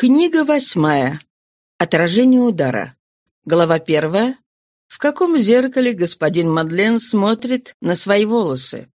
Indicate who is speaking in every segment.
Speaker 1: Книга восьмая. Отражение удара. Глава первая. В каком зеркале господин Мадлен смотрит на свои волосы?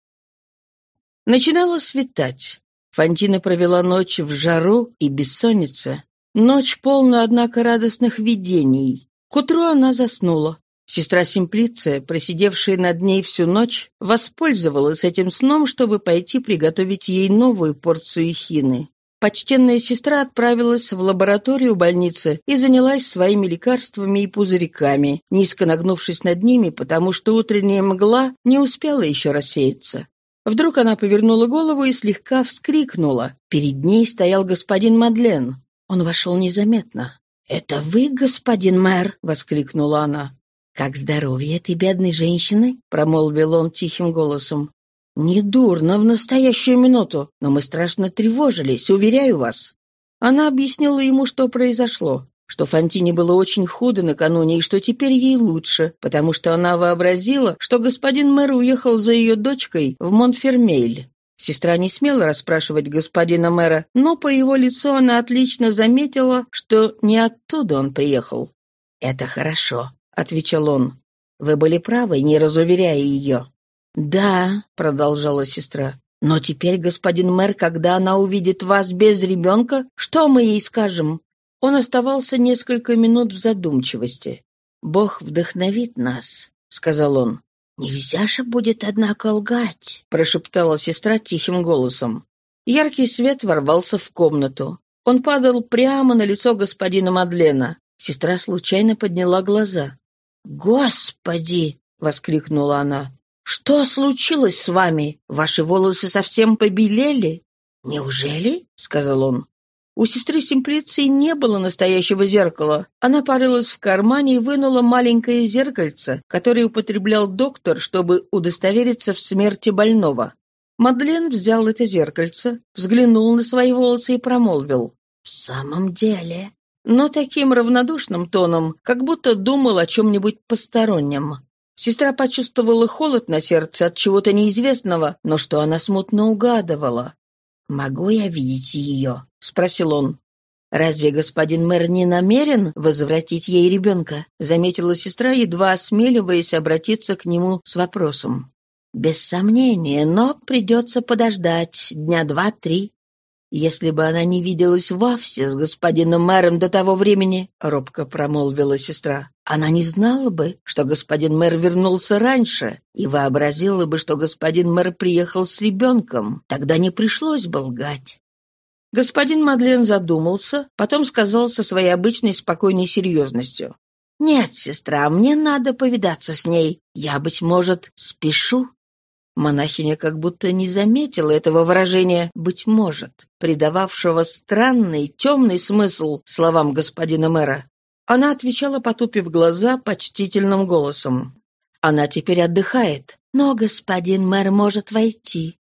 Speaker 1: Начинало светать. Фантина провела ночь в жару и бессоннице. Ночь полна, однако, радостных видений. К утру она заснула. Сестра Симплиция, просидевшая над ней всю ночь, воспользовалась этим сном, чтобы пойти приготовить ей новую порцию хины. Почтенная сестра отправилась в лабораторию больницы и занялась своими лекарствами и пузырьками, низко нагнувшись над ними, потому что утренняя мгла не успела еще рассеяться. Вдруг она повернула голову и слегка вскрикнула. Перед ней стоял господин Мадлен. Он вошел незаметно. «Это вы, господин мэр?» — воскликнула она. «Как здоровье этой бедной женщины?» — промолвил он тихим голосом. «Недурно в настоящую минуту, но мы страшно тревожились, уверяю вас». Она объяснила ему, что произошло, что Фантине было очень худо накануне и что теперь ей лучше, потому что она вообразила, что господин мэр уехал за ее дочкой в Монфермейль. Сестра не смела расспрашивать господина мэра, но по его лицу она отлично заметила, что не оттуда он приехал. «Это хорошо», — отвечал он. «Вы были правы, не разуверяя ее. «Да», — продолжала сестра, — «но теперь, господин мэр, когда она увидит вас без ребенка, что мы ей скажем?» Он оставался несколько минут в задумчивости. «Бог вдохновит нас», — сказал он. «Нельзя же будет, однако, лгать», — прошептала сестра тихим голосом. Яркий свет ворвался в комнату. Он падал прямо на лицо господина Мадлена. Сестра случайно подняла глаза. «Господи!» — воскликнула она. «Что случилось с вами? Ваши волосы совсем побелели?» «Неужели?» — сказал он. У сестры Симплиции не было настоящего зеркала. Она порылась в кармане и вынула маленькое зеркальце, которое употреблял доктор, чтобы удостовериться в смерти больного. Мадлен взял это зеркальце, взглянул на свои волосы и промолвил. «В самом деле...» Но таким равнодушным тоном, как будто думал о чем-нибудь постороннем. Сестра почувствовала холод на сердце от чего-то неизвестного, но что она смутно угадывала. «Могу я видеть ее?» — спросил он. «Разве господин мэр не намерен возвратить ей ребенка?» — заметила сестра, едва осмеливаясь обратиться к нему с вопросом. «Без сомнения, но придется подождать дня два-три. «Если бы она не виделась вовсе с господином мэром до того времени», — робко промолвила сестра, «она не знала бы, что господин мэр вернулся раньше, и вообразила бы, что господин мэр приехал с ребенком. Тогда не пришлось бы лгать». Господин Мадлен задумался, потом сказал со своей обычной спокойной серьезностью. «Нет, сестра, мне надо повидаться с ней. Я, быть может, спешу». Монахиня как будто не заметила этого выражения «быть может», придававшего странный, темный смысл словам господина мэра. Она отвечала, потупив глаза, почтительным голосом. «Она теперь отдыхает, но господин мэр может войти».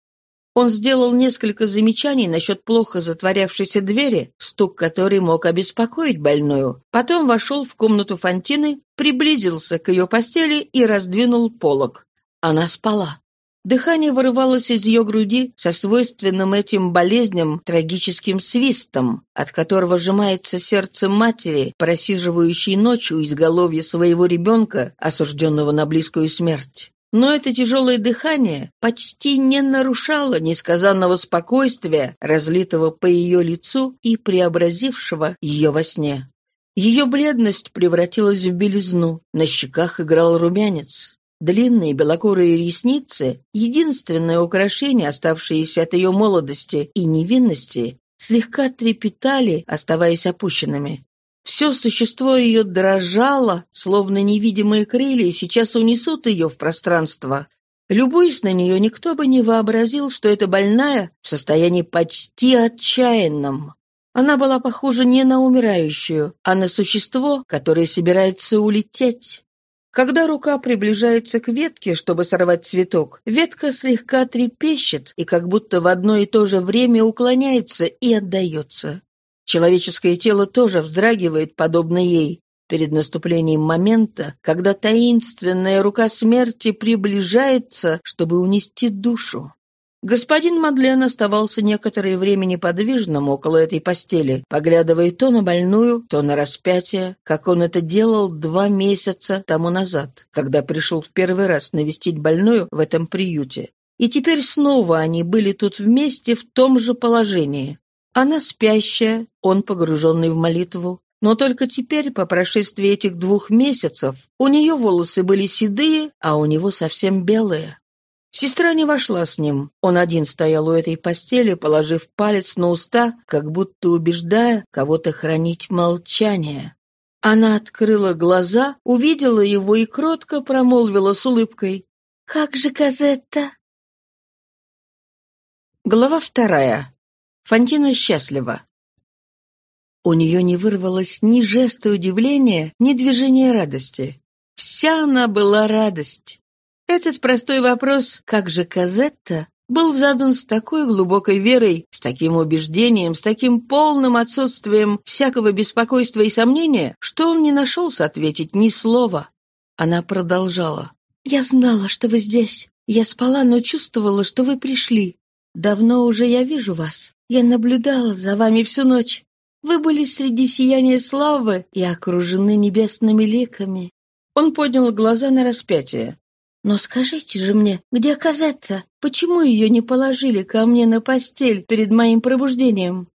Speaker 1: Он сделал несколько замечаний насчет плохо затворявшейся двери, стук которой мог обеспокоить больную. Потом вошел в комнату Фантины, приблизился к ее постели и раздвинул полог. Она спала. Дыхание вырывалось из ее груди со свойственным этим болезням трагическим свистом, от которого сжимается сердце матери, просиживающей ночью изголовье своего ребенка, осужденного на близкую смерть. Но это тяжелое дыхание почти не нарушало несказанного спокойствия, разлитого по ее лицу и преобразившего ее во сне. Ее бледность превратилась в белизну, на щеках играл румянец. Длинные белокурые ресницы, единственное украшение, оставшееся от ее молодости и невинности, слегка трепетали, оставаясь опущенными. Все существо ее дрожало, словно невидимые крылья сейчас унесут ее в пространство. Любуясь на нее, никто бы не вообразил, что эта больная в состоянии почти отчаянном. Она была похожа не на умирающую, а на существо, которое собирается улететь. Когда рука приближается к ветке, чтобы сорвать цветок, ветка слегка трепещет и как будто в одно и то же время уклоняется и отдается. Человеческое тело тоже вздрагивает, подобно ей, перед наступлением момента, когда таинственная рука смерти приближается, чтобы унести душу. Господин Мадлен оставался некоторое время неподвижным около этой постели, поглядывая то на больную, то на распятие, как он это делал два месяца тому назад, когда пришел в первый раз навестить больную в этом приюте. И теперь снова они были тут вместе в том же положении. Она спящая, он погруженный в молитву. Но только теперь, по прошествии этих двух месяцев, у нее волосы были седые, а у него совсем белые. Сестра не вошла с ним. Он один стоял у этой постели, положив палец на уста, как будто убеждая кого-то хранить молчание. Она открыла глаза, увидела его и кротко промолвила с улыбкой. «Как же Казетта?» Глава вторая. Фантина счастлива. У нее не вырвалось ни жеста удивления, ни движения радости. Вся она была радость. Этот простой вопрос «как же Казетта?» был задан с такой глубокой верой, с таким убеждением, с таким полным отсутствием всякого беспокойства и сомнения, что он не нашелся ответить ни слова. Она продолжала. «Я знала, что вы здесь. Я спала, но чувствовала, что вы пришли. Давно уже я вижу вас. Я наблюдала за вами всю ночь. Вы были среди сияния славы и окружены небесными ликами». Он поднял глаза на распятие. «Но скажите же мне, где Казетта? Почему ее не положили ко мне на постель перед моим пробуждением?»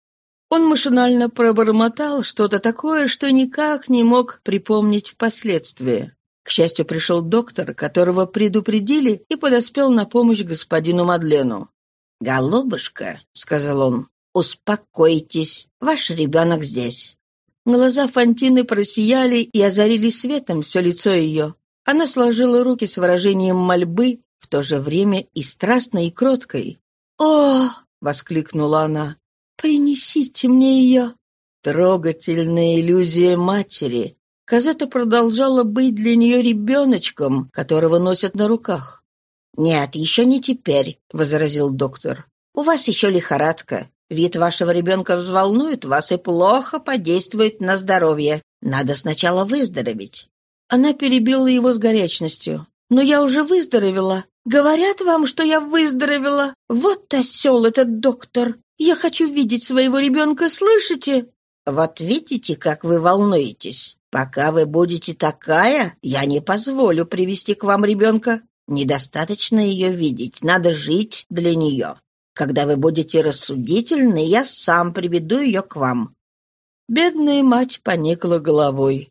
Speaker 1: Он машинально пробормотал что-то такое, что никак не мог припомнить впоследствии. К счастью, пришел доктор, которого предупредили, и подоспел на помощь господину Мадлену. «Голубушка», — сказал он, — «успокойтесь, ваш ребенок здесь». Глаза Фантины просияли и озарили светом все лицо ее. Она сложила руки с выражением мольбы, в то же время и страстной, и кроткой. «О!» — воскликнула она. «Принесите мне ее!» Трогательная иллюзия матери. Казета продолжала быть для нее ребеночком, которого носят на руках. «Нет, еще не теперь», — возразил доктор. «У вас еще лихорадка. Вид вашего ребенка взволнует вас и плохо подействует на здоровье. Надо сначала выздороветь». Она перебила его с горячностью. «Но я уже выздоровела. Говорят вам, что я выздоровела. Вот осел этот доктор. Я хочу видеть своего ребенка, слышите?» «Вот видите, как вы волнуетесь. Пока вы будете такая, я не позволю привести к вам ребенка. Недостаточно ее видеть, надо жить для нее. Когда вы будете рассудительны, я сам приведу ее к вам». Бедная мать поникла головой.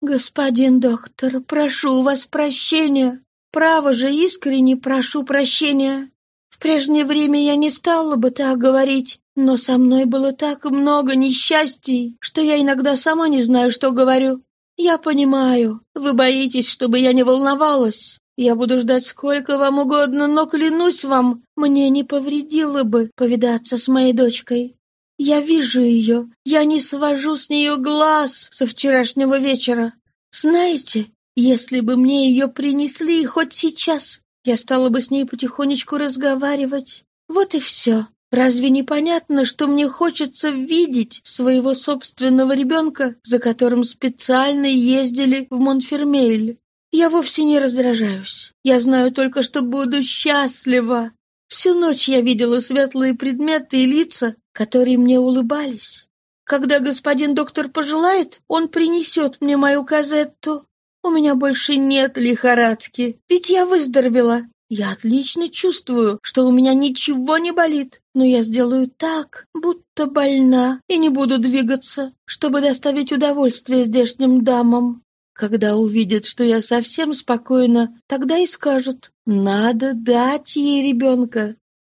Speaker 1: «Господин доктор, прошу у вас прощения. Право же, искренне прошу прощения. В прежнее время я не стала бы так говорить, но со мной было так много несчастий, что я иногда сама не знаю, что говорю. Я понимаю, вы боитесь, чтобы я не волновалась. Я буду ждать сколько вам угодно, но, клянусь вам, мне не повредило бы повидаться с моей дочкой. Я вижу ее, я не свожу с нее глаз со вчерашнего вечера. Знаете, если бы мне ее принесли хоть сейчас, я стала бы с ней потихонечку разговаривать. Вот и все. Разве не понятно, что мне хочется видеть своего собственного ребенка, за которым специально ездили в Монфермейль? Я вовсе не раздражаюсь. Я знаю только, что буду счастлива. Всю ночь я видела светлые предметы и лица, которые мне улыбались. Когда господин доктор пожелает, он принесет мне мою казетту. У меня больше нет лихорадки, ведь я выздоровела. Я отлично чувствую, что у меня ничего не болит, но я сделаю так, будто больна, и не буду двигаться, чтобы доставить удовольствие здешним дамам. Когда увидят, что я совсем спокойна, тогда и скажут «надо дать ей ребенка».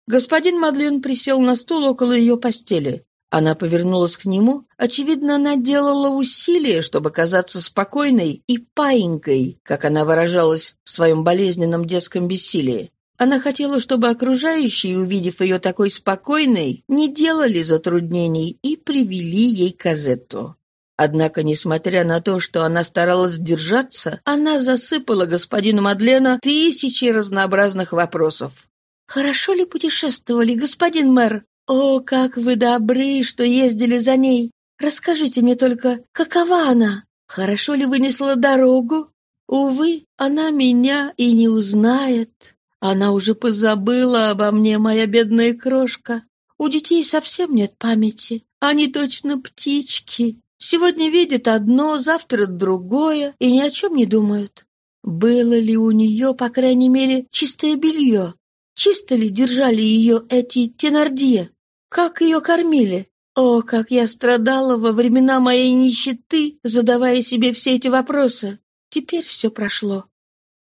Speaker 1: Господин Мадлен присел на стул около ее постели. Она повернулась к нему. Очевидно, она делала усилия, чтобы казаться спокойной и паинькой, как она выражалась в своем болезненном детском бессилии. Она хотела, чтобы окружающие, увидев ее такой спокойной, не делали затруднений и привели ей Казетту. Однако, несмотря на то, что она старалась держаться, она засыпала господину Мадлена тысячи разнообразных вопросов. «Хорошо ли путешествовали, господин мэр? О, как вы добры, что ездили за ней! Расскажите мне только, какова она? Хорошо ли вынесла дорогу? Увы, она меня и не узнает. Она уже позабыла обо мне, моя бедная крошка. У детей совсем нет памяти. Они точно птички. Сегодня видят одно, завтра другое и ни о чем не думают. Было ли у нее, по крайней мере, чистое белье? Чисто ли держали ее эти тенардье? Как ее кормили? О, как я страдала во времена моей нищеты, задавая себе все эти вопросы. Теперь все прошло.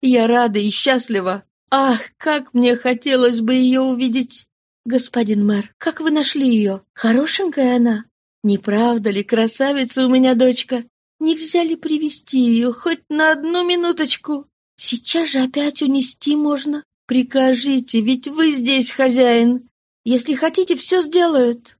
Speaker 1: Я рада и счастлива. Ах, как мне хотелось бы ее увидеть! Господин мэр, как вы нашли ее? Хорошенькая она? Не правда ли, красавица у меня дочка? Нельзя ли привести ее хоть на одну минуточку? Сейчас же опять унести можно. Прикажите, ведь вы здесь хозяин. Если хотите, все сделают.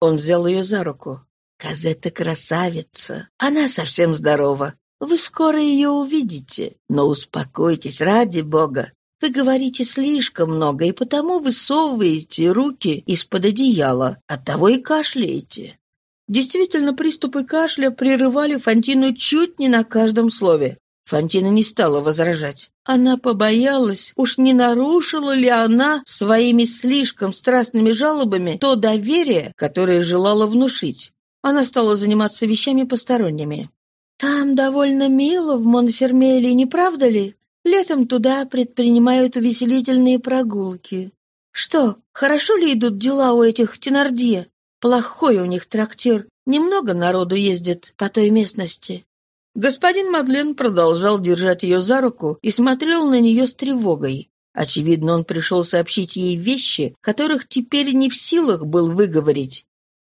Speaker 1: Он взял ее за руку. Казета красавица. Она совсем здорова. Вы скоро ее увидите. Но успокойтесь, ради бога. Вы говорите слишком много, и потому высовываете руки из-под одеяла. Оттого и кашляете. Действительно, приступы кашля прерывали Фантину чуть не на каждом слове. Фантина не стала возражать. Она побоялась, уж не нарушила ли она своими слишком страстными жалобами то доверие, которое желала внушить. Она стала заниматься вещами посторонними. «Там довольно мило в Монфермеле, не правда ли? Летом туда предпринимают увеселительные прогулки. Что, хорошо ли идут дела у этих Тенардье? Плохой у них трактир. Немного народу ездит по той местности. Господин Мадлен продолжал держать ее за руку и смотрел на нее с тревогой. Очевидно, он пришел сообщить ей вещи, которых теперь не в силах был выговорить.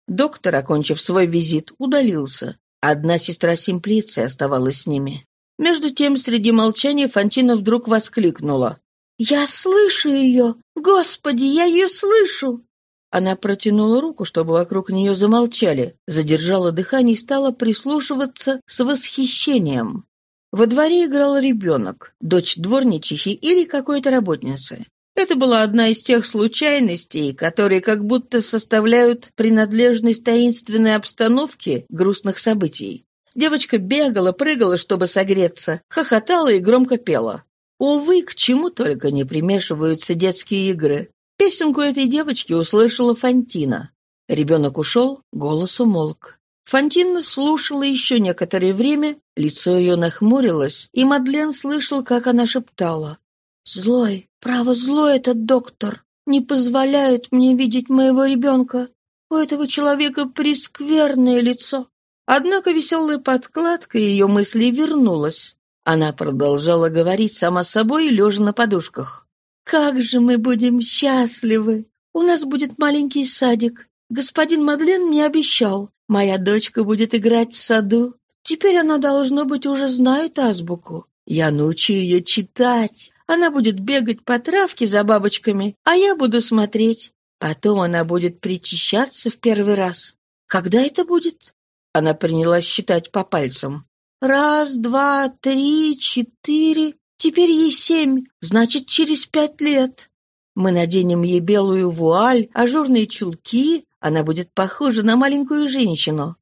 Speaker 1: Доктор, окончив свой визит, удалился. Одна сестра Симплиция оставалась с ними. Между тем, среди молчания Фантина вдруг воскликнула. «Я слышу ее! Господи, я ее слышу!» Она протянула руку, чтобы вокруг нее замолчали, задержала дыхание и стала прислушиваться с восхищением. Во дворе играл ребенок, дочь дворничихи или какой-то работницы. Это была одна из тех случайностей, которые как будто составляют принадлежность таинственной обстановке грустных событий. Девочка бегала, прыгала, чтобы согреться, хохотала и громко пела. Увы, к чему только не примешиваются детские игры. Песенку этой девочки услышала Фантина. Ребенок ушел, голос умолк. Фантина слушала еще некоторое время, лицо ее нахмурилось, и Мадлен слышал, как она шептала. «Злой, право злой этот доктор, не позволяет мне видеть моего ребенка. У этого человека прескверное лицо». Однако веселая подкладка ее мыслей вернулась. Она продолжала говорить сама собой, лежа на подушках. Как же мы будем счастливы! У нас будет маленький садик. Господин Мадлен мне обещал. Моя дочка будет играть в саду. Теперь она, должно быть, уже знает азбуку. Я научу ее читать. Она будет бегать по травке за бабочками, а я буду смотреть. Потом она будет причащаться в первый раз. Когда это будет? Она принялась считать по пальцам. Раз, два, три, четыре. Теперь ей семь, значит, через пять лет. Мы наденем ей белую вуаль, ажурные чулки, она будет похожа на маленькую женщину.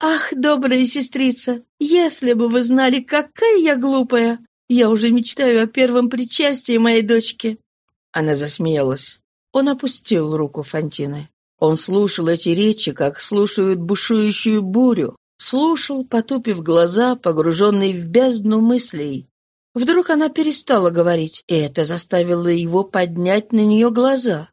Speaker 1: Ах, добрая сестрица, если бы вы знали, какая я глупая! Я уже мечтаю о первом причастии моей дочки. Она засмеялась. Он опустил руку Фантины. Он слушал эти речи, как слушают бушующую бурю. Слушал, потупив глаза, погруженный в бездну мыслей. Вдруг она перестала говорить, и это заставило его поднять на нее глаза.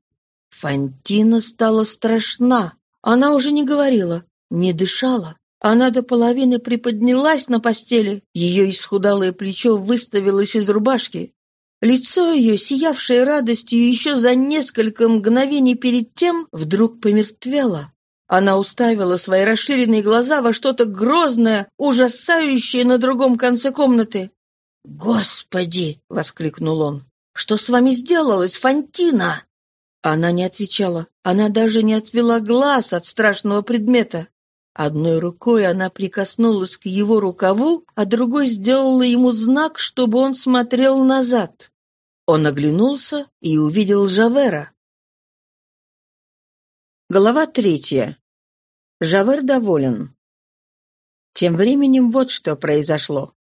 Speaker 1: Фантина стала страшна. Она уже не говорила, не дышала. Она до половины приподнялась на постели, ее исхудалое плечо выставилось из рубашки. Лицо ее, сиявшее радостью еще за несколько мгновений перед тем, вдруг помертвело. Она уставила свои расширенные глаза во что-то грозное, ужасающее на другом конце комнаты. «Господи!» — воскликнул он. «Что с вами сделалось, Фантина?» Она не отвечала. Она даже не отвела глаз от страшного предмета. Одной рукой она прикоснулась к его рукаву, а другой сделала ему знак, чтобы он смотрел назад. Он оглянулся и увидел Жавера. Глава третья. Жавер доволен. Тем временем вот что произошло.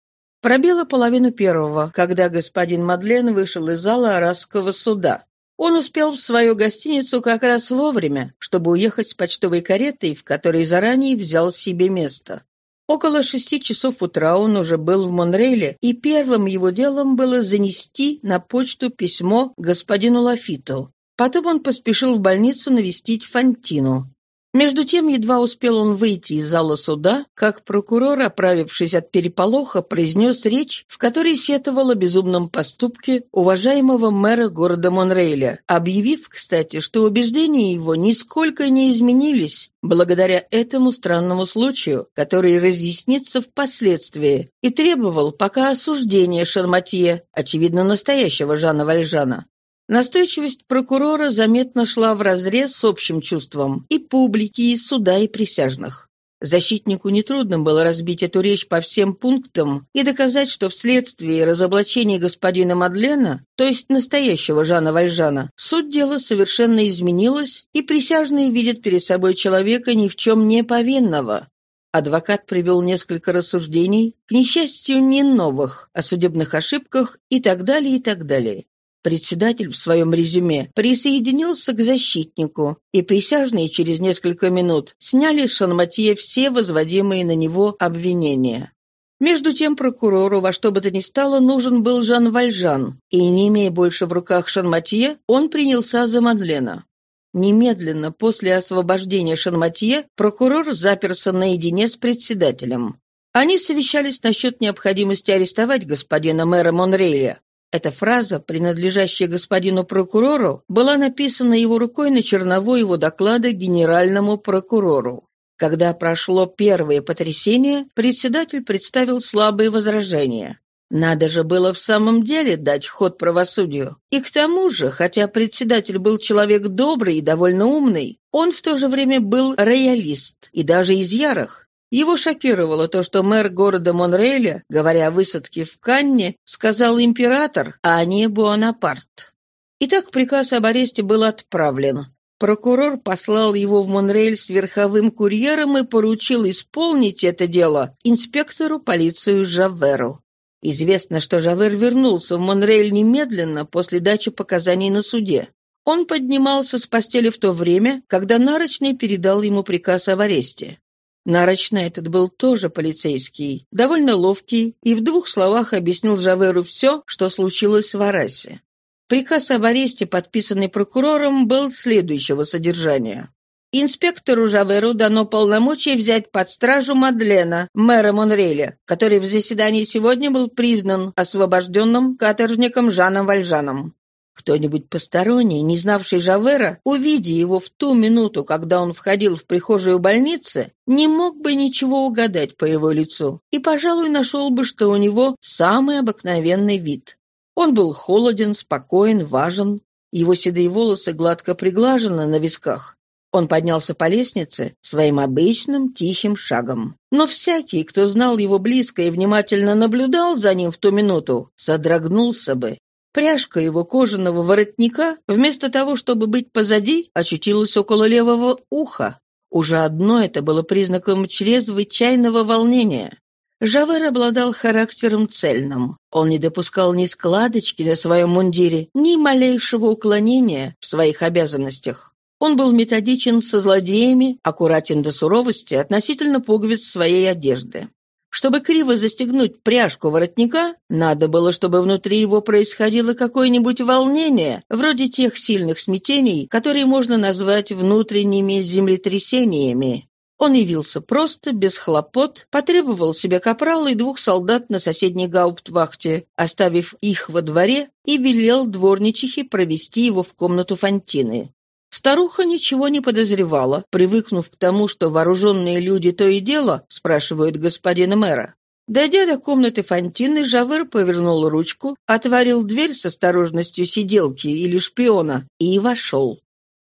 Speaker 1: Пробило половину первого, когда господин Мадлен вышел из зала Арасского суда. Он успел в свою гостиницу как раз вовремя, чтобы уехать с почтовой каретой, в которой заранее взял себе место. Около шести часов утра он уже был в Монрейле, и первым его делом было занести на почту письмо господину Лафиту. Потом он поспешил в больницу навестить Фантину. Между тем, едва успел он выйти из зала суда, как прокурор, оправившись от переполоха, произнес речь, в которой сетовал о безумном поступке уважаемого мэра города Монрейля, объявив, кстати, что убеждения его нисколько не изменились благодаря этому странному случаю, который разъяснится впоследствии, и требовал пока осуждения Шарматье, очевидно, настоящего Жана Вальжана. Настойчивость прокурора заметно шла вразрез с общим чувством и публики, и суда, и присяжных. Защитнику нетрудно было разбить эту речь по всем пунктам и доказать, что вследствие разоблачения господина Мадлена, то есть настоящего Жана Вальжана, суть дела совершенно изменилась, и присяжные видят перед собой человека ни в чем не повинного. Адвокат привел несколько рассуждений, к несчастью, не новых, о судебных ошибках и так далее, и так далее. Председатель в своем резюме присоединился к защитнику, и присяжные через несколько минут сняли с Шанматье все возводимые на него обвинения. Между тем прокурору во что бы то ни стало нужен был Жан Вальжан, и, не имея больше в руках Шанматье, он принялся за Мадлена. Немедленно после освобождения Шанматье прокурор заперся наедине с председателем. Они совещались насчет необходимости арестовать господина мэра Монрейля, эта фраза, принадлежащая господину прокурору, была написана его рукой на черновой его доклада генеральному прокурору. Когда прошло первое потрясение, председатель представил слабые возражения. Надо же было в самом деле дать ход правосудию. И к тому же, хотя председатель был человек добрый и довольно умный, он в то же время был роялист и даже из ярых. Его шокировало то, что мэр города Монреля, говоря о высадке в Канне, сказал император, а не Буанапарт. Итак, приказ об аресте был отправлен. Прокурор послал его в Монрейль с верховым курьером и поручил исполнить это дело инспектору полицию Жаверу. Известно, что Жавер вернулся в Монрейль немедленно после дачи показаний на суде. Он поднимался с постели в то время, когда Нарочный передал ему приказ об аресте. Нарочно этот был тоже полицейский, довольно ловкий, и в двух словах объяснил Жаверу все, что случилось в Арасе. Приказ об аресте, подписанный прокурором, был следующего содержания. Инспектору Жаверу дано полномочие взять под стражу Мадлена, мэра Монреля, который в заседании сегодня был признан освобожденным каторжником Жаном Вальжаном. Кто-нибудь посторонний, не знавший Жавера, увидя его в ту минуту, когда он входил в прихожую больницы, не мог бы ничего угадать по его лицу и, пожалуй, нашел бы, что у него самый обыкновенный вид. Он был холоден, спокоен, важен. Его седые волосы гладко приглажены на висках. Он поднялся по лестнице своим обычным тихим шагом. Но всякий, кто знал его близко и внимательно наблюдал за ним в ту минуту, содрогнулся бы Пряжка его кожаного воротника, вместо того, чтобы быть позади, очутилась около левого уха. Уже одно это было признаком чрезвычайного волнения. Жавер обладал характером цельным. Он не допускал ни складочки на своем мундире, ни малейшего уклонения в своих обязанностях. Он был методичен со злодеями, аккуратен до суровости относительно пуговиц своей одежды. Чтобы криво застегнуть пряжку воротника, надо было, чтобы внутри его происходило какое-нибудь волнение, вроде тех сильных смятений, которые можно назвать внутренними землетрясениями. Он явился просто, без хлопот, потребовал себе капрала и двух солдат на соседней гауптвахте, оставив их во дворе, и велел дворничихе провести его в комнату Фантины. Старуха ничего не подозревала, привыкнув к тому, что вооруженные люди то и дело спрашивают господина мэра. Дойдя до комнаты Фантины, Жавер повернул ручку, отворил дверь с осторожностью сиделки или шпиона и вошел.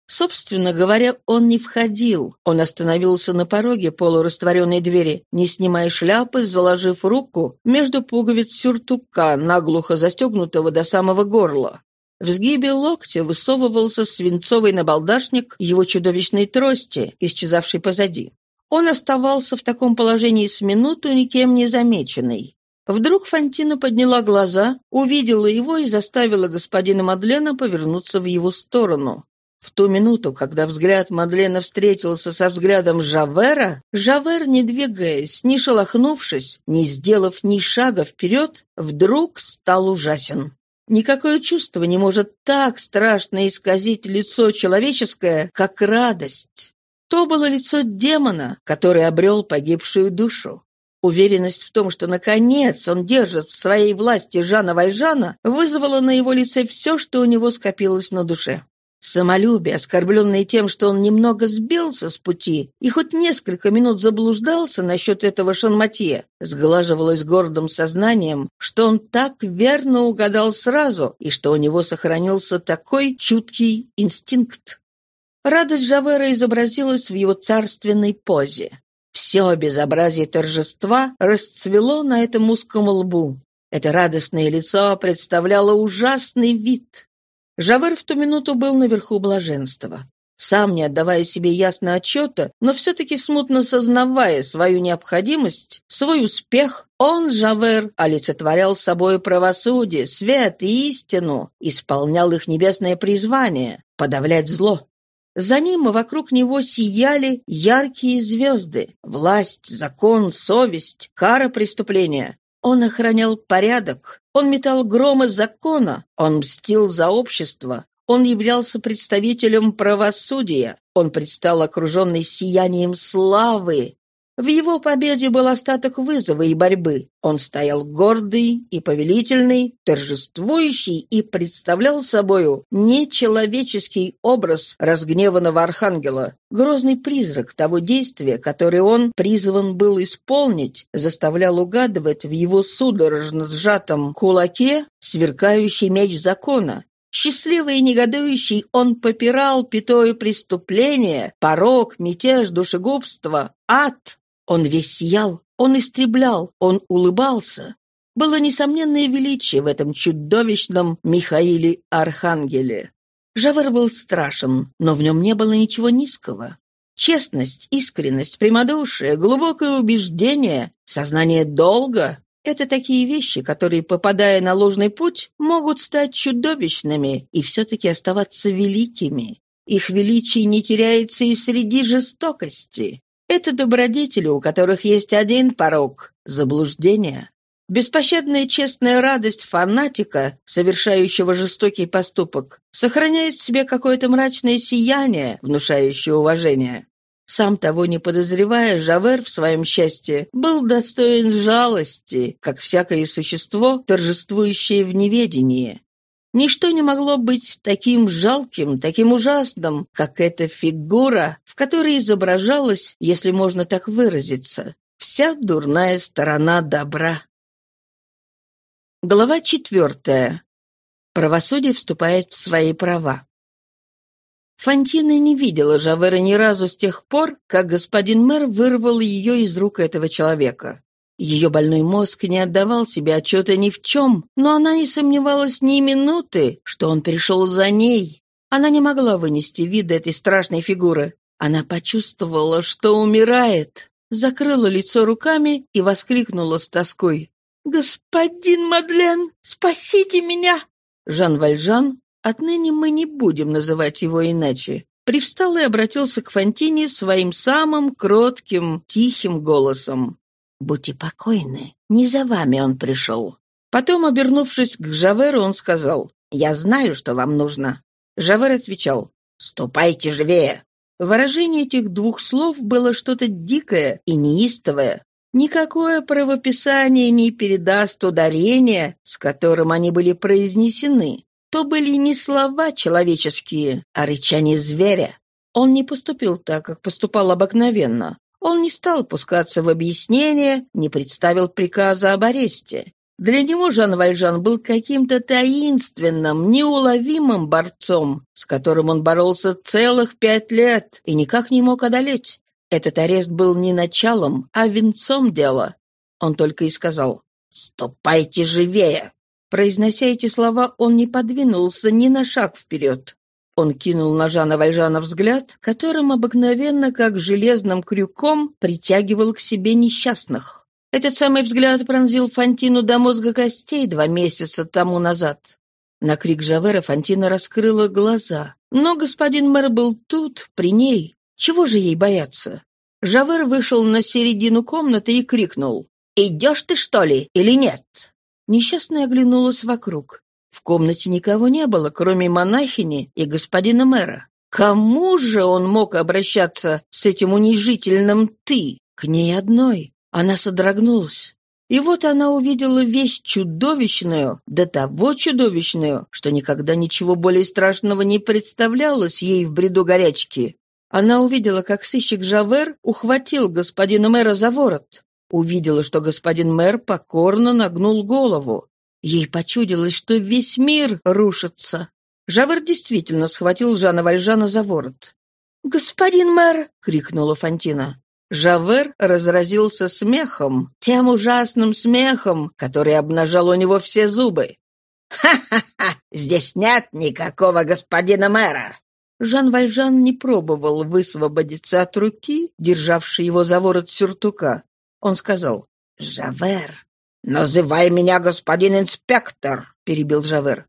Speaker 1: Собственно говоря, он не входил. Он остановился на пороге полурастворенной двери, не снимая шляпы, заложив руку между пуговиц сюртука, наглухо застегнутого до самого горла. В сгибе локтя высовывался свинцовый набалдашник его чудовищной трости, исчезавшей позади. Он оставался в таком положении с минуту никем не замеченный. Вдруг Фантина подняла глаза, увидела его и заставила господина Мадлена повернуться в его сторону. В ту минуту, когда взгляд Мадлена встретился со взглядом Жавера, Жавер, не двигаясь, не шелохнувшись, не сделав ни шага вперед, вдруг стал ужасен. Никакое чувство не может так страшно исказить лицо человеческое, как радость. То было лицо демона, который обрел погибшую душу. Уверенность в том, что, наконец, он держит в своей власти Жана Вальжана, вызвала на его лице все, что у него скопилось на душе. Самолюбие, оскорбленное тем, что он немного сбился с пути и хоть несколько минут заблуждался насчет этого Шанматье, сглаживалось гордым сознанием, что он так верно угадал сразу и что у него сохранился такой чуткий инстинкт. Радость Жавера изобразилась в его царственной позе. Все безобразие торжества расцвело на этом узком лбу. Это радостное лицо представляло ужасный вид. Жавер в ту минуту был наверху блаженства. Сам не отдавая себе ясно отчета, но все-таки смутно сознавая свою необходимость, свой успех, он, Жавер, олицетворял собой правосудие, свет и истину, исполнял их небесное призвание — подавлять зло. За ним и вокруг него сияли яркие звезды. Власть, закон, совесть, кара преступления. Он охранял порядок, он метал громы закона, он мстил за общество, он являлся представителем правосудия, он предстал окруженный сиянием славы, в его победе был остаток вызова и борьбы. Он стоял гордый и повелительный, торжествующий и представлял собою нечеловеческий образ разгневанного архангела, грозный призрак того действия, которое он призван был исполнить, заставлял угадывать в его судорожно сжатом кулаке сверкающий меч закона, Счастливый и негодующий, он попирал пятою преступление, порог, мятеж, душегубство, ад. Он весь сиял, он истреблял, он улыбался. Было несомненное величие в этом чудовищном Михаиле Архангеле. Жавер был страшен, но в нем не было ничего низкого. Честность, искренность, прямодушие, глубокое убеждение, сознание долга — это такие вещи, которые, попадая на ложный путь, могут стать чудовищными и все-таки оставаться великими. Их величие не теряется и среди жестокости. Это добродетели, у которых есть один порог — заблуждение. Беспощадная честная радость фанатика, совершающего жестокий поступок, сохраняет в себе какое-то мрачное сияние, внушающее уважение. Сам того не подозревая, Жавер в своем счастье был достоин жалости, как всякое существо, торжествующее в неведении. Ничто не могло быть таким жалким, таким ужасным, как эта фигура, в которой изображалась, если можно так выразиться, вся дурная сторона добра. Глава четвертая. Правосудие вступает в свои права. Фантина не видела Жавера ни разу с тех пор, как господин мэр вырвал ее из рук этого человека. Ее больной мозг не отдавал себе отчета ни в чем, но она не сомневалась ни минуты, что он пришел за ней. Она не могла вынести вида этой страшной фигуры. Она почувствовала, что умирает, закрыла лицо руками и воскликнула с тоской. «Господин Мадлен, спасите меня!» Жан Вальжан, отныне мы не будем называть его иначе, привстал и обратился к Фантине своим самым кротким, тихим голосом. «Будьте покойны, не за вами он пришел». Потом, обернувшись к Жаверу, он сказал, «Я знаю, что вам нужно». Жавер отвечал, «Ступайте живее». Выражение этих двух слов было что-то дикое и неистовое. Никакое правописание не передаст ударения, с которым они были произнесены. То были не слова человеческие, а рычание зверя. Он не поступил так, как поступал обыкновенно. Он не стал пускаться в объяснение, не представил приказа об аресте. Для него Жан Вальжан был каким-то таинственным, неуловимым борцом, с которым он боролся целых пять лет и никак не мог одолеть. Этот арест был не началом, а венцом дела. Он только и сказал «Ступайте живее!». Произнося эти слова, он не подвинулся ни на шаг вперед. Он кинул на Жана Вальжана взгляд, которым обыкновенно, как железным крюком, притягивал к себе несчастных. Этот самый взгляд пронзил Фантину до мозга костей два месяца тому назад. На крик Жавера Фантина раскрыла глаза. Но господин мэр был тут, при ней. Чего же ей бояться? Жавер вышел на середину комнаты и крикнул. «Идешь ты, что ли, или нет?» Несчастная оглянулась вокруг. В комнате никого не было, кроме монахини и господина мэра. Кому же он мог обращаться с этим унижительным «ты»? К ней одной. Она содрогнулась. И вот она увидела вещь чудовищную, до того чудовищную, что никогда ничего более страшного не представлялось ей в бреду горячки. Она увидела, как сыщик Жавер ухватил господина мэра за ворот. Увидела, что господин мэр покорно нагнул голову. Ей почудилось, что весь мир рушится. Жавер действительно схватил Жана Вальжана за ворот. «Господин мэр!» — крикнула Фантина. Жавер разразился смехом, тем ужасным смехом, который обнажал у него все зубы. «Ха-ха-ха! Здесь нет никакого господина мэра!» Жан Вальжан не пробовал высвободиться от руки, державшей его за ворот сюртука. Он сказал, «Жавер!» «Называй меня господин инспектор!» — перебил Жавер.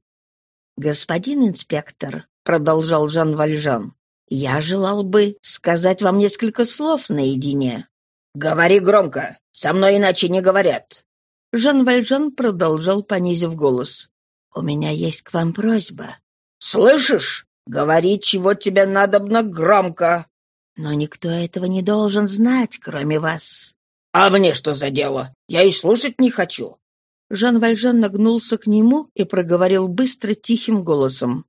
Speaker 1: «Господин инспектор», — продолжал Жан Вальжан, я желал бы сказать вам несколько слов наедине. Говори громко, со мной иначе не говорят. Жан Вальжан продолжал, понизив голос. У меня есть к вам просьба. Слышишь? Говори, чего тебе надобно громко. Но никто этого не должен знать, кроме вас. А мне что за дело? Я и слушать не хочу. Жан Вальжан нагнулся к нему и проговорил быстро тихим голосом.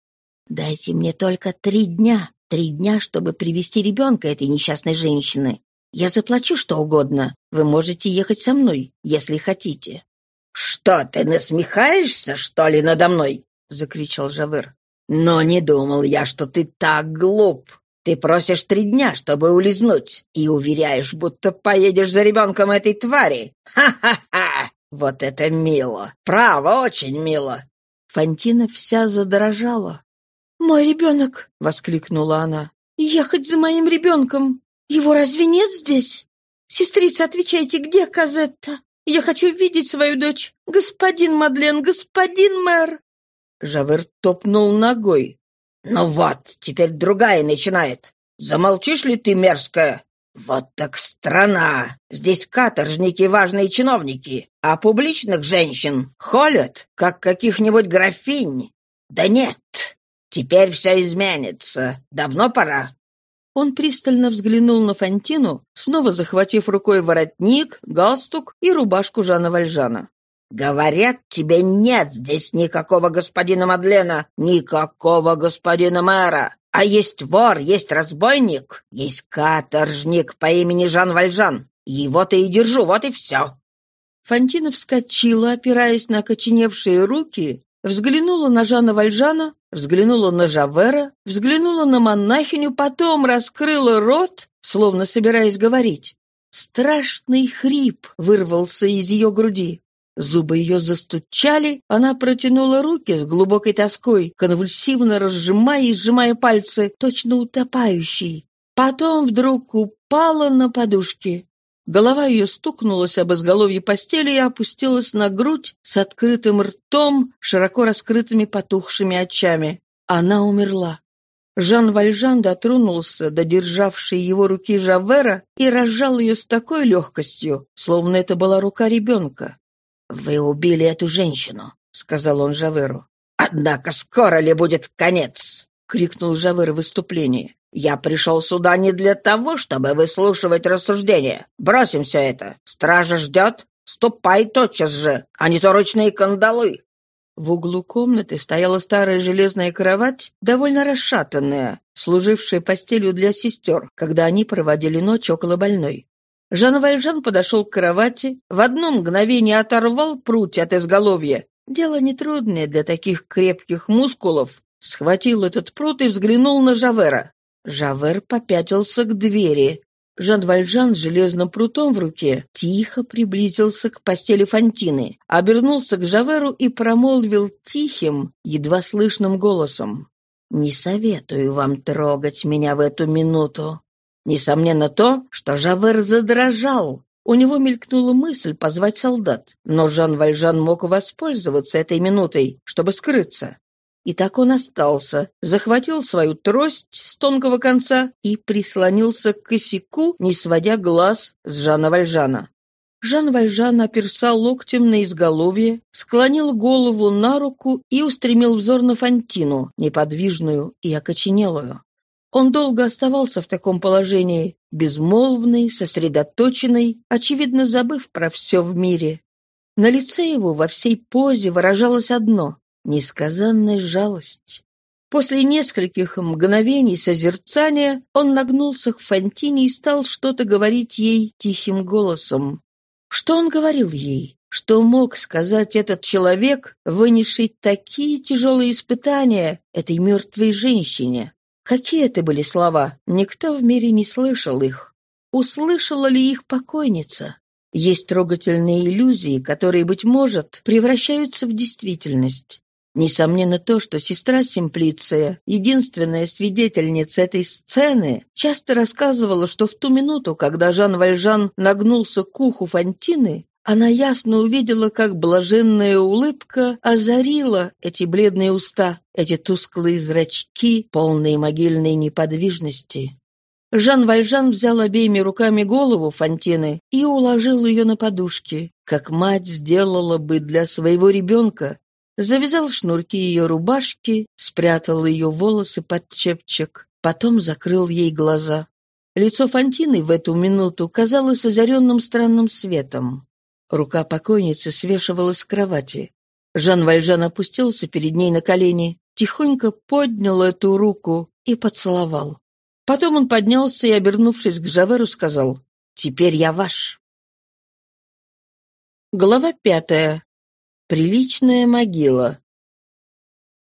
Speaker 1: «Дайте мне только три дня, Три дня, чтобы привести ребенка этой несчастной женщины. Я заплачу что угодно. Вы можете ехать со мной, если хотите». «Что, ты насмехаешься, что ли, надо мной?» — закричал Жавер. «Но не думал я, что ты так глуп. Ты просишь три дня, чтобы улизнуть, и уверяешь, будто поедешь за ребенком этой твари. Ха-ха-ха! Вот это мило! Право, очень мило!» Фантина вся задрожала. «Мой ребенок!» — воскликнула она. «Ехать за моим ребенком! Его разве нет здесь? Сестрица, отвечайте, где Казетта? Я хочу видеть свою дочь! Господин Мадлен, господин мэр!» Жавер топнул ногой. «Ну вот, теперь другая начинает. Замолчишь ли ты, мерзкая? Вот так страна! Здесь каторжники важные чиновники, а публичных женщин холят, как каких-нибудь графинь. Да нет, Теперь все изменится. Давно пора». Он пристально взглянул на Фантину, снова захватив рукой воротник, галстук и рубашку Жана Вальжана. «Говорят, тебе нет здесь никакого господина Мадлена, никакого господина мэра. А есть вор, есть разбойник, есть каторжник по имени Жан Вальжан. Его-то и держу, вот и все». Фантина вскочила, опираясь на окоченевшие руки, взглянула на Жана Вальжана, взглянула на Жавера, взглянула на монахиню, потом раскрыла рот, словно собираясь говорить. Страшный хрип вырвался из ее груди. Зубы ее застучали, она протянула руки с глубокой тоской, конвульсивно разжимая и сжимая пальцы, точно утопающий. Потом вдруг упала на подушки. Голова ее стукнулась об изголовье постели и опустилась на грудь с открытым ртом, широко раскрытыми потухшими очами. Она умерла. Жан Вальжан дотронулся до державшей его руки Жавера и разжал ее с такой легкостью, словно это была рука ребенка. «Вы убили эту женщину», — сказал он Жаверу. «Однако скоро ли будет конец?» — крикнул Жавер в выступлении. Я пришел сюда не для того, чтобы выслушивать рассуждения. Бросим все это. Стража ждет. Ступай тотчас же, а не то ручные кандалы». В углу комнаты стояла старая железная кровать, довольно расшатанная, служившая постелью для сестер, когда они проводили ночь около больной. Жан Вальжан подошел к кровати, в одно мгновение оторвал прутья от изголовья. Дело нетрудное для таких крепких мускулов. Схватил этот прут и взглянул на Жавера. Жавер попятился к двери. Жан Вальжан с железным прутом в руке тихо приблизился к постели Фантины, обернулся к Жаверу и промолвил тихим, едва слышным голосом. «Не советую вам трогать меня в эту минуту». Несомненно то, что Жавер задрожал. У него мелькнула мысль позвать солдат, но Жан Вальжан мог воспользоваться этой минутой, чтобы скрыться. И так он остался, захватил свою трость с тонкого конца и прислонился к косяку, не сводя глаз с Жана Вальжана. Жан Вальжан оперся локтем на изголовье, склонил голову на руку и устремил взор на Фантину, неподвижную и окоченелую. Он долго оставался в таком положении, безмолвный, сосредоточенный, очевидно забыв про все в мире. На лице его во всей позе выражалось одно — несказанная жалость. После нескольких мгновений созерцания он нагнулся к Фантине и стал что-то говорить ей тихим голосом. Что он говорил ей? Что мог сказать этот человек, вынесший такие тяжелые испытания этой мертвой женщине? Какие это были слова? Никто в мире не слышал их. Услышала ли их покойница? Есть трогательные иллюзии, которые, быть может, превращаются в действительность. Несомненно то, что сестра Симплиция, единственная свидетельница этой сцены, часто рассказывала, что в ту минуту, когда Жан Вальжан нагнулся к уху Фантины, она ясно увидела, как блаженная улыбка озарила эти бледные уста, эти тусклые зрачки, полные могильной неподвижности. Жан Вальжан взял обеими руками голову Фантины и уложил ее на подушки, как мать сделала бы для своего ребенка, завязал шнурки ее рубашки, спрятал ее волосы под чепчик, потом закрыл ей глаза. Лицо Фантины в эту минуту казалось озаренным странным светом. Рука покойницы свешивалась с кровати. Жан Вальжан опустился перед ней на колени, тихонько поднял эту руку и поцеловал. Потом он поднялся и, обернувшись к Жаверу, сказал «Теперь я ваш». Глава пятая. Приличная могила.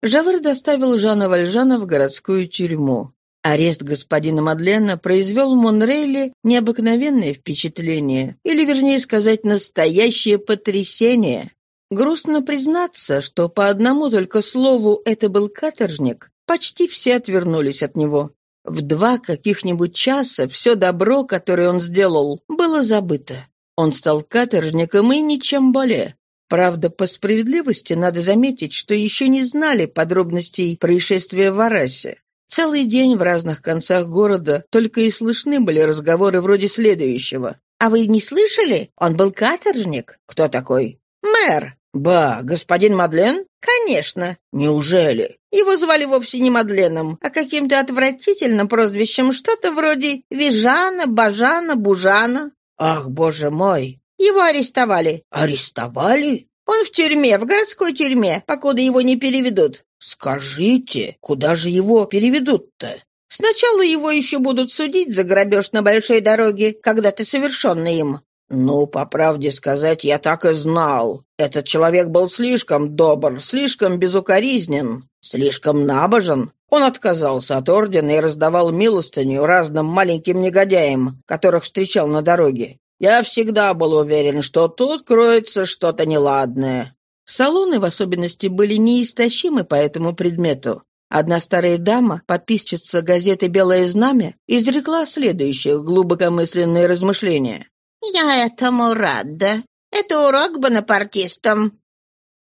Speaker 1: Жавер доставил Жана Вальжана в городскую тюрьму. Арест господина Мадлена произвел в Монрейле необыкновенное впечатление, или, вернее сказать, настоящее потрясение. Грустно признаться, что по одному только слову «это был каторжник», почти все отвернулись от него. В два каких-нибудь часа все добро, которое он сделал, было забыто. Он стал каторжником и ничем более. Правда, по справедливости надо заметить, что еще не знали подробностей происшествия в Арасе. Целый день в разных концах города только и слышны были разговоры вроде следующего. «А вы не слышали? Он был каторжник». «Кто такой?» «Мэр». «Ба, господин Мадлен?» «Конечно». «Неужели?» Его звали вовсе не Мадленом, а каким-то отвратительным прозвищем, что-то вроде Вижана, Бажана, Бужана. «Ах, боже мой!» Его арестовали». «Арестовали?» «Он в тюрьме, в городской тюрьме, покуда его не переведут». «Скажите, куда же его переведут-то?» «Сначала его еще будут судить за грабеж на большой дороге, когда-то совершенный им». «Ну, по правде сказать, я так и знал. Этот человек был слишком добр, слишком безукоризнен, слишком набожен. Он отказался от ордена и раздавал милостыню разным маленьким негодяям, которых встречал на дороге. Я всегда был уверен, что тут кроется что-то неладное. Салоны, в особенности, были неистощимы по этому предмету. Одна старая дама, подписчица газеты «Белое знамя», изрекла следующее глубокомысленное размышление. «Я этому рада. Это урок бонапартистам».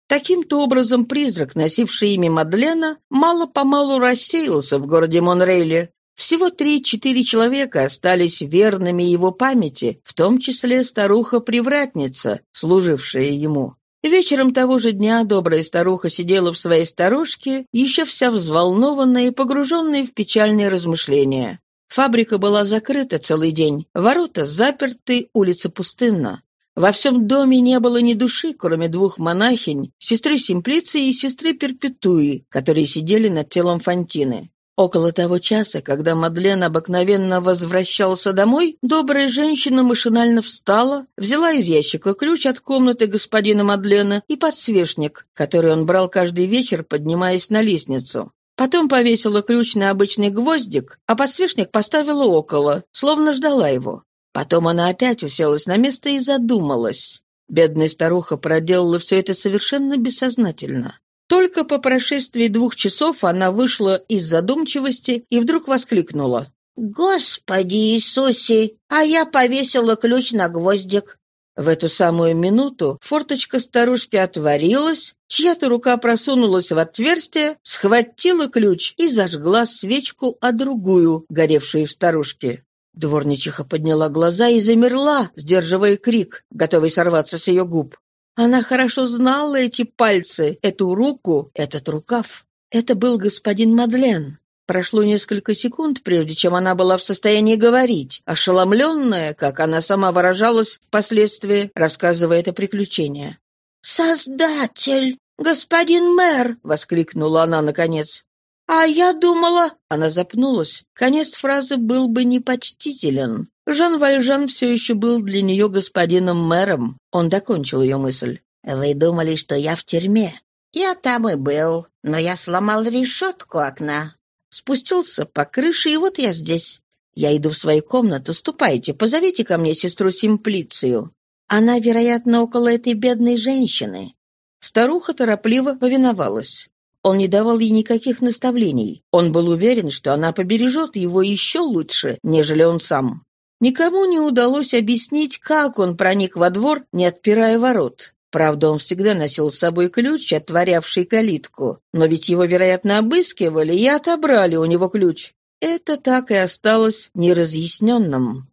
Speaker 1: Таким-то образом призрак, носивший имя Мадлена, мало-помалу рассеялся в городе Монрейле, всего три-четыре человека остались верными его памяти, в том числе старуха-привратница, служившая ему. Вечером того же дня добрая старуха сидела в своей сторожке, еще вся взволнованная и погруженная в печальные размышления. Фабрика была закрыта целый день, ворота заперты, улица пустынна. Во всем доме не было ни души, кроме двух монахинь, сестры Симплиции и сестры Перпетуи, которые сидели над телом Фантины. Около того часа, когда Мадлен обыкновенно возвращался домой, добрая женщина машинально встала, взяла из ящика ключ от комнаты господина Мадлена и подсвечник, который он брал каждый вечер, поднимаясь на лестницу. Потом повесила ключ на обычный гвоздик, а подсвечник поставила около, словно ждала его. Потом она опять уселась на место и задумалась. Бедная старуха проделала все это совершенно бессознательно. Только по прошествии двух часов она вышла из задумчивости и вдруг воскликнула.
Speaker 2: «Господи Иисусе! А я повесила ключ на гвоздик!»
Speaker 1: В эту самую минуту форточка старушки отворилась, чья-то рука просунулась в отверстие, схватила ключ и зажгла свечку, а другую, горевшую в старушке. Дворничиха подняла глаза и замерла, сдерживая крик, готовый сорваться с ее губ. Она хорошо знала эти пальцы, эту руку, этот рукав. Это был господин Мадлен. Прошло несколько секунд, прежде чем она была в состоянии говорить, ошеломленная, как она сама выражалась впоследствии, рассказывая это приключение.
Speaker 2: «Создатель! Господин мэр!» — воскликнула она наконец. «А я думала...» — она запнулась. Конец фразы был бы непочтителен. Жан Вальжан все еще был для нее господином мэром. Он докончил ее мысль. «Вы думали, что я в тюрьме?» «Я там и был, но я сломал решетку окна. Спустился по крыше, и вот я здесь. Я иду в свою комнату. Ступайте, позовите ко мне сестру Симплицию. Она, вероятно, около этой бедной женщины». Старуха торопливо повиновалась. Он не давал ей никаких наставлений. Он был уверен, что она побережет его еще лучше, нежели он сам. Никому не удалось объяснить, как он проник во двор, не отпирая ворот. Правда, он всегда носил с собой ключ, отворявший калитку. Но ведь его, вероятно, обыскивали и отобрали у него ключ. Это так и осталось неразъясненным.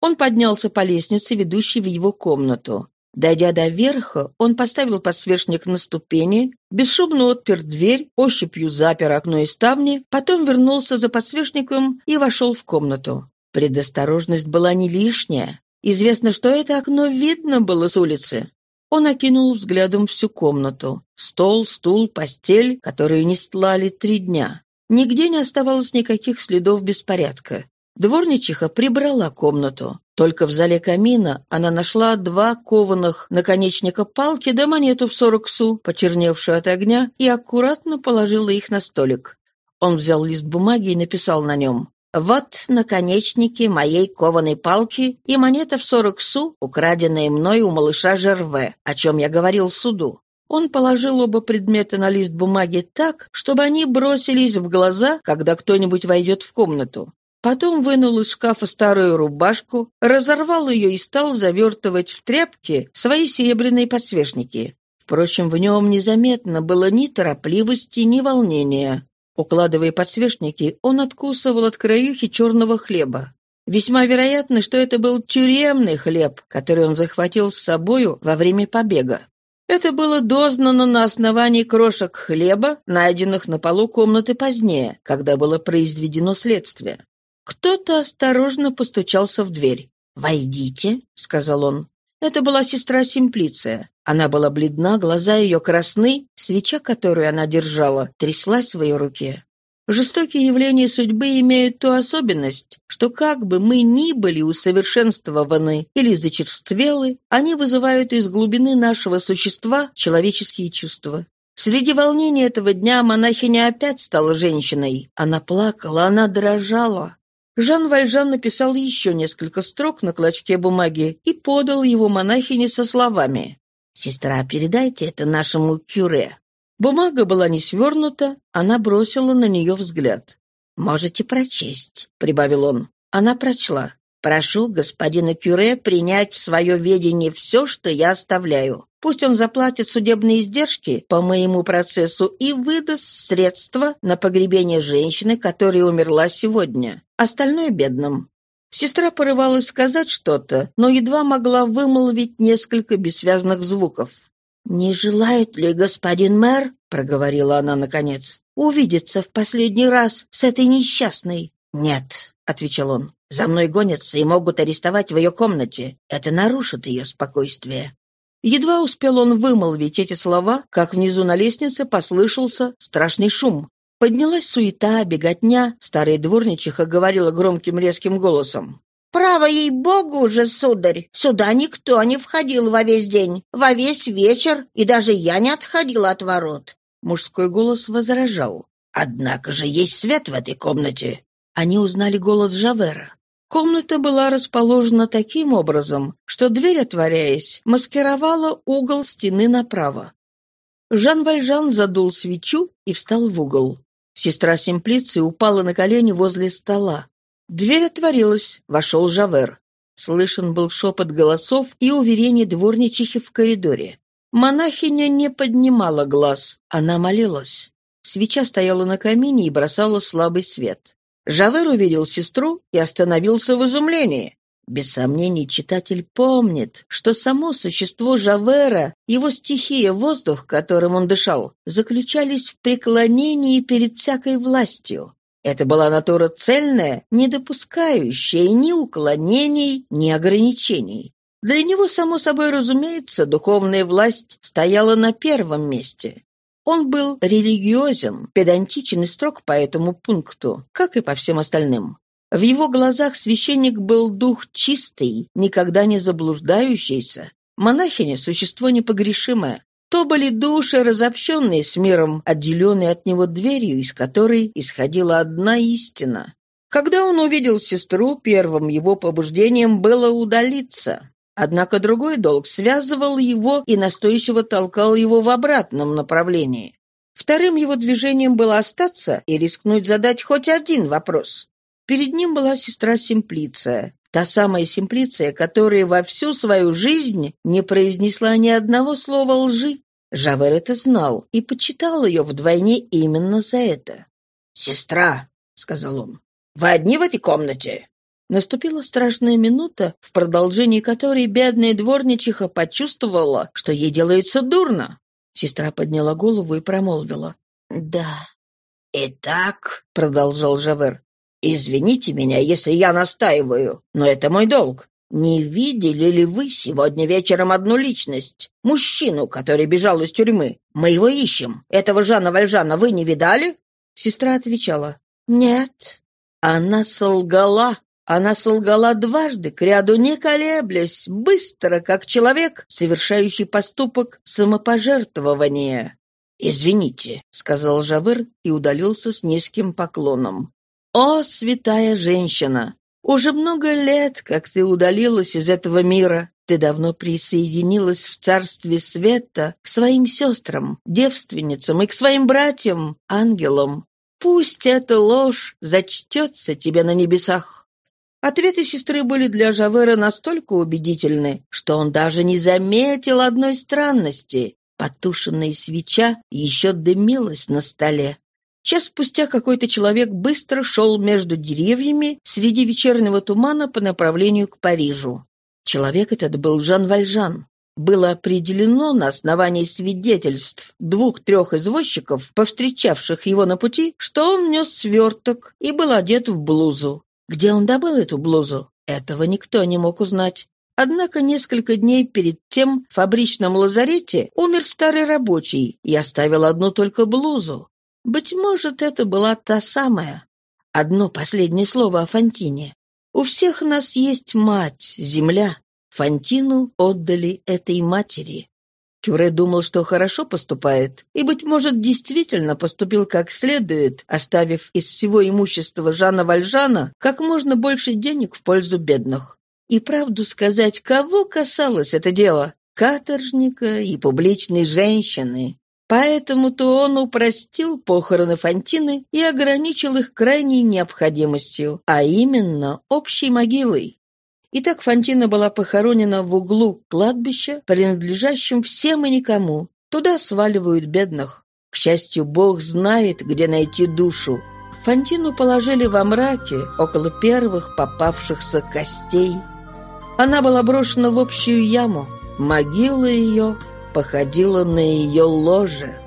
Speaker 2: Он поднялся по лестнице, ведущей в его комнату. Дойдя до верха, он поставил подсвечник на ступени, бесшумно отпер дверь, ощупью запер окно и ставни, потом вернулся за подсвечником и вошел в комнату. Предосторожность была не лишняя. Известно, что это окно видно было с улицы. Он окинул взглядом всю комнату. Стол, стул, постель, которые не стлали три дня. Нигде не оставалось никаких следов беспорядка. Дворничиха прибрала комнату. Только в зале камина она нашла два кованых наконечника палки да монету в сорок су, почерневшую от огня, и аккуратно положила их на столик. Он взял лист бумаги и написал на нем вот наконечники моей кованой палки и монета в сорок су, украденная мной у малыша Жерве, о чем я говорил суду. Он положил оба предмета на лист бумаги так, чтобы они бросились в глаза, когда кто-нибудь войдет в комнату. Потом вынул из шкафа старую рубашку, разорвал ее и стал завертывать в тряпки свои серебряные подсвечники. Впрочем, в нем незаметно было ни торопливости, ни волнения. Укладывая подсвечники, он откусывал от краюхи черного хлеба. Весьма вероятно, что это был тюремный хлеб, который он захватил с собою во время побега. Это было дознано на основании крошек хлеба, найденных на полу комнаты позднее, когда было произведено следствие. Кто-то осторожно постучался в дверь. «Войдите», — сказал он. Это была сестра Симплиция. Она была бледна, глаза ее красны, свеча, которую она держала, тряслась в ее руке. Жестокие явления судьбы имеют ту особенность, что как бы мы ни были усовершенствованы или зачерствелы, они вызывают из глубины нашего существа человеческие чувства. Среди волнений этого дня монахиня опять стала женщиной. Она плакала, она дрожала. Жан Вальжан написал еще несколько строк на клочке бумаги и подал его монахине со словами «Сестра, передайте это нашему кюре». Бумага была не свернута, она бросила на нее взгляд. «Можете прочесть», — прибавил он. Она прочла. «Прошу господина Кюре принять в свое ведение все, что я оставляю. Пусть он заплатит судебные издержки по моему процессу и выдаст средства на погребение женщины, которая умерла сегодня. Остальное бедным. Сестра порывалась сказать что-то, но едва могла вымолвить несколько бессвязных звуков. «Не желает ли господин мэр, — проговорила она наконец, — увидеться в последний раз с этой несчастной?» «Нет», — отвечал он, — «за мной гонятся и могут арестовать в ее комнате. Это нарушит ее спокойствие». Едва успел он вымолвить эти слова, как внизу на лестнице послышался страшный шум. Поднялась суета, беготня. Старая дворничиха говорила громким резким голосом. «Право ей-богу же, сударь, сюда никто не входил во весь день, во весь вечер, и даже я не отходила от ворот». Мужской голос возражал. «Однако же есть свет в этой комнате». Они узнали голос Жавера. Комната была расположена таким образом, что дверь, отворяясь, маскировала угол стены направо. Жан Вальжан задул свечу и встал в угол. Сестра Симплиции упала на колени возле стола.
Speaker 1: Дверь отворилась, вошел Жавер. Слышен был шепот голосов и уверение дворничихи в коридоре. Монахиня не поднимала глаз, она молилась. Свеча стояла на камине и бросала слабый свет. Жавер увидел сестру и остановился в изумлении. Без сомнений, читатель помнит, что само существо Жавера, его стихия, воздух, которым он дышал, заключались в преклонении перед всякой властью. Это была натура цельная, не допускающая ни уклонений, ни ограничений. Для него, само собой разумеется, духовная власть стояла на первом месте. Он был религиозен, педантичен и строг по этому пункту, как и по всем остальным. В его глазах священник был дух чистый, никогда не заблуждающийся. Монахиня — существо непогрешимое. То были души, разобщенные с миром, отделенные от него дверью, из которой исходила одна истина. Когда он увидел сестру, первым его побуждением было удалиться. Однако другой долг связывал его и настойчиво толкал его в обратном направлении. Вторым его движением было остаться и рискнуть задать хоть один вопрос. Перед ним была сестра Симплиция, та самая Симплиция, которая во всю свою жизнь не произнесла ни одного слова лжи. Жавер это знал и почитал ее вдвойне именно за это.
Speaker 2: «Сестра», — сказал он, — «вы одни в этой комнате?»
Speaker 1: Наступила страшная минута, в продолжении которой бедная дворничиха почувствовала, что ей делается дурно. Сестра подняла голову и промолвила. «Да».
Speaker 2: «Итак», — продолжал Жавер, «Извините меня, если я настаиваю, но это мой долг. Не видели ли вы сегодня вечером одну личность? Мужчину, который бежал из тюрьмы. Мы его ищем. Этого Жана Вальжана вы не видали?»
Speaker 1: Сестра отвечала. «Нет». Она солгала. Она солгала дважды, к ряду не колеблясь, быстро, как человек, совершающий поступок самопожертвования.
Speaker 2: «Извините», — сказал Жавыр и удалился с низким поклоном.
Speaker 1: «О, святая женщина! Уже много лет, как ты удалилась из этого мира. Ты давно присоединилась в царстве света к своим сестрам, девственницам и к своим братьям, ангелам. Пусть эта ложь зачтется тебе на небесах». Ответы сестры были для Жавера настолько убедительны, что он даже не заметил одной странности. Потушенная свеча еще дымилась на столе. Час спустя какой-то человек быстро шел между деревьями среди вечернего тумана по направлению к Парижу. Человек этот был Жан Вальжан. Было определено на основании свидетельств двух-трех извозчиков, повстречавших его на пути, что он нес сверток и был одет в блузу. Где он добыл эту блузу? Этого никто не мог узнать. Однако несколько дней перед тем в фабричном лазарете умер старый рабочий и оставил одну только блузу. Быть может, это была та самая. Одно последнее слово о Фантине. У всех нас есть мать, земля. Фантину отдали этой матери. Кюре думал, что хорошо поступает, и, быть может, действительно поступил как следует, оставив из всего имущества Жана Вальжана как можно больше денег в пользу бедных. И правду сказать, кого касалось это дело? Каторжника и публичной женщины. Поэтому-то он упростил похороны Фантины и ограничил их крайней необходимостью, а именно общей могилой. Итак, Фантина была похоронена в углу кладбища, принадлежащем всем и никому. Туда сваливают бедных. К счастью, Бог знает, где найти душу. Фантину положили во мраке, около первых попавшихся костей. Она была брошена в общую яму. Могила ее походила на ее ложе.